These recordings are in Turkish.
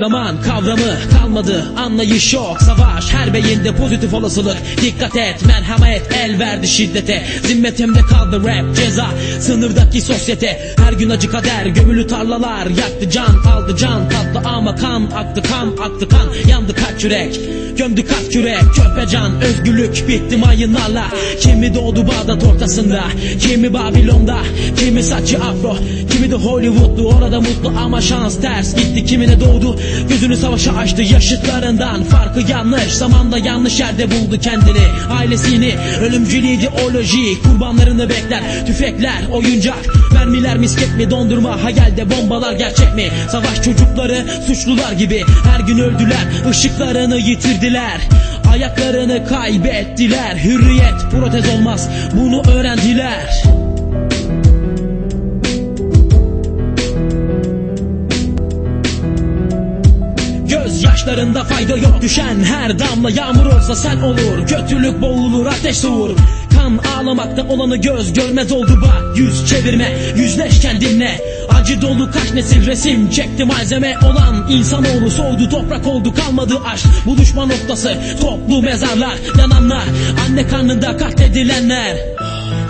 Zaman kavramı kalmadı anlayış yok. Savaş her beyinde pozitif olasılık. Dikkat et merhamet el verdi şiddete. Zimmetimde kaldı rap ceza. Sınırdaki sosyete. Her gün acı kader gömülü tarlalar. Yaktı can aldı can. Tatlı ama kan Aktı kan aktı kan. Yandı kaç yürek Gömdü kaç kürek köpe can Özgürlük bitti mayınlarla. Kimi doğdu Bağdat ortasında Kimi Babilon'da Kimi saçı afro Kimi de Hollywoodlu. Orada mutlu ama şans ters gitti Kimine doğdu gözünü savaşa açtı yaşıtlarından. Farkı yanlış zamanda yanlış yerde buldu kendini. Ailesini ölümcül ideoloji Kurbanlarını bekler. Tüfekler oyuncak Mermiler misket mi dondurma hayalde bombalar gerçek mi? Savaş çocukları suçlular gibi. Her gün öldüler ışıklarını yitirdiler. Ayaklarını kaybettiler. Hürriyet protez olmaz. Bunu öğrendiler Göz yaşlarında fayda yok. Düşen her damla yağmur olsa sen olur. Kötülük boğulur ateş soğur. Kan ağlamakta olanı göz görmez oldu bak. Yüz çevirme yüzleş kendinle Acı dolu kaç nesil resim çekti malzeme olan insanoğlu. Soğudu toprak oldu kalmadı aşk. Buluşma noktası toplu mezarlar yananlar. Anne karnında katledilenler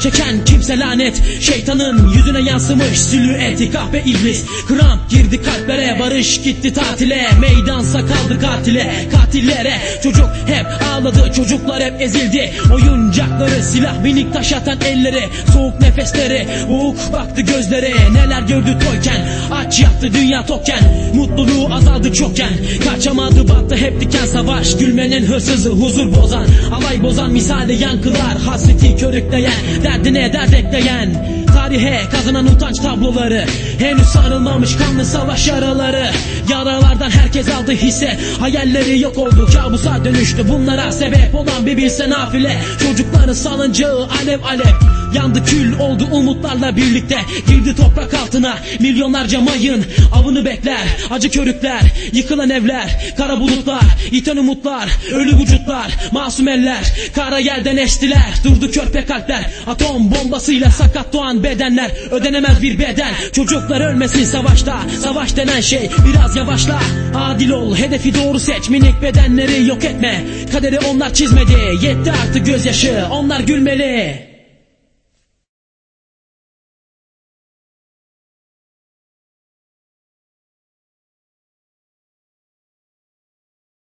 Çeken kimse lanet Şeytanın yüzüne yansımış silüeti kahpe iblis. Kramp girdi kalplere barış gitti tatile. Meydansa kaldı katile Katillere. Çocuk hep ağladı Çocuklar hep ezildi. Oyuncakları silah minik taş atan elleri Soğuk nefesleri boğuk baktı gözleri Neler gördü toyken Aç yattı dünya tokken? Mutluluğu azaldı çokken. Kaçamadı battı hep diken savaş. Gülmenin hırsızı huzur bozan. Alay bozan misali yankılar. Hasreti körükleyen Derdine dert ekleyen Tarihe kazanan utanç tabloları. Henüz sarılmamış kanlı savaş yaraları. Yaralardan herkes aldı hisse Hayalleri yok oldu. Kabusa dönüştü Bunlara sebep olan bir bilse nafile. Çocukların salıncağı alev alev. Yandı kül oldu umutlarla birlikte. Girdi toprak altına milyonlarca mayın. Avını bekler acı körükler Yıkılan evler kara bulutlar iten umutlar ölü vücutlar Masum eller. Kara yerden estiler Durdu körpe kalpler. Atom bombasıyla sakat doğan bedenler Ödenemez bir bedel çocuklar ölmesin savaşta Savaş denen şey biraz yavaşla. Adil ol hedefi doğru seç minik bedenleri yok etme. Kaderi onlar çizmedi yetti artık gözyaşı onlar gülmeli